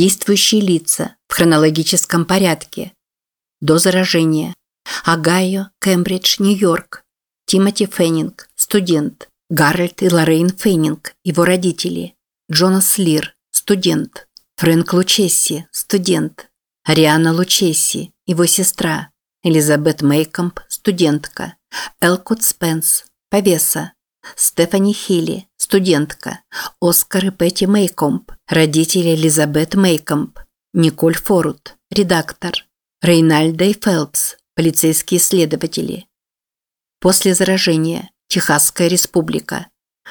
Действующие лица в хронологическом порядке. До заражения. Огайо, Кембридж, Нью-Йорк. Тимоти Феннинг, студент. Гарольд и Лоррейн Феннинг, его родители. Джонас Лир, студент. Фрэнк Лучесси, студент. Ариана Лучесси, его сестра. Элизабет Мейкомб, студентка. Элкот Спенс, повеса. Стефани Хилли, студентка. Оскар и Петти Мейкомп, родители Элизабет Мейкомп. Николь Форут, редактор. Рейнальда и Фелпс, полицейские следователи. После заражения. Техасская республика.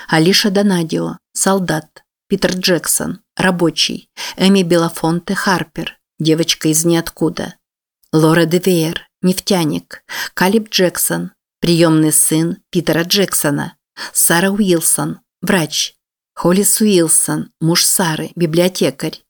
Алиша Донадио, солдат. Питер Джексон, рабочий. Эми Белафонте Харпер, девочка из ниоткуда. Лора Девейер, нефтяник. Калиб Джексон, приемный сын Питера Джексона. Сара Уилсон, врач. Холлис Уилсон, муж Сары, библиотекарь.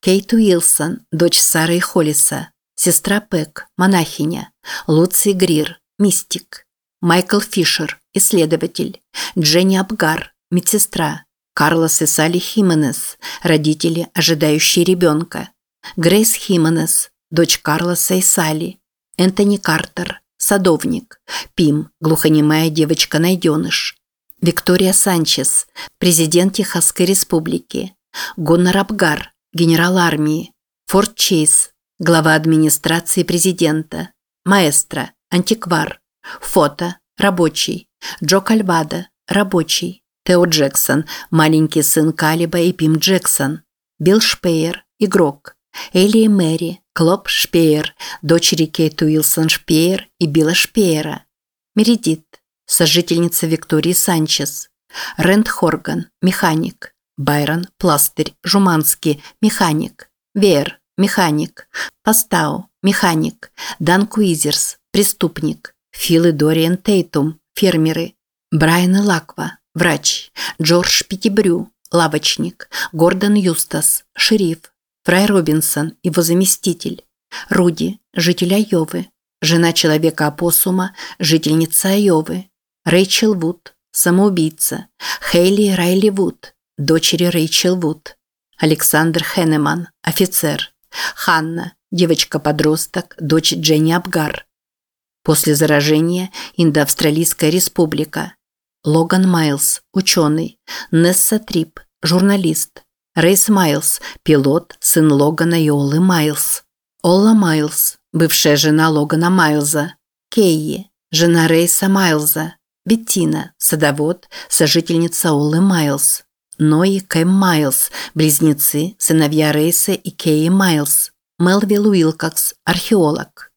Кейт Уилсон, дочь Сары и Холлиса. Сестра Пэк, монахиня. Луций Грир, мистик. Майкл Фишер, исследователь. Дженни Абгар, медсестра. Карлос и Салли Хименес, родители, ожидающие ребенка. Грейс Хименес, дочь Карлоса и Салли. Энтони Картер, садовник. Пим, глухонемая девочка-найденыш. Виктория Санчес, президент Техасской республики. Гонор Абгар, генерал армии. Форт Чейз, глава администрации президента. Маэстро, антиквар. Фото, рабочий. Джо Кальвада, рабочий. Тео Джексон, маленький сын Калиба и Пим Джексон. Билл Шпеер, игрок. Элли и Мэри, Клоп Шпеер, дочери Кейт Уилсон Шпеер и Билла Шпеера. Мередит, сожительница Виктории Санчес. Рэнд Хорган, механик. Байрон, пластырь, Шуманский, механик. Веер, механик. Пастау, механик. Данк Уизерс, преступник. Фил и Дориан Тейтум, фермеры. Брайан Элаква, врач. Джордж Петтибрю, лавочник. Гордон Юстас, шериф. Фрай Робинсон, его заместитель. Руди, житель Айовы. Жена человека-опоссума, жительница Айовы. Рэйчел Вуд, самоубийца. Хейли Райли Вуд, дочери Рэйчел Вуд. Александр Хеннеман, офицер. Ханна, девочка-подросток, дочь Дженни Абгар. После заражения Индоавстралийская республика. Логан Майлз, ученый. Несса Трип, журналист. Рейс Майлз, пилот, сын Логана и Оллы Майлз. Олла Майлз, бывшая жена Логана Майлза. Кейи, жена Рейса Майлза. Беттина, садовод, сожительница Оллы Майлз. Ной Кэм Майлз, близнецы, сыновья Рейса и Кейи Майлз. Мелвилл Уилкокс, археолог.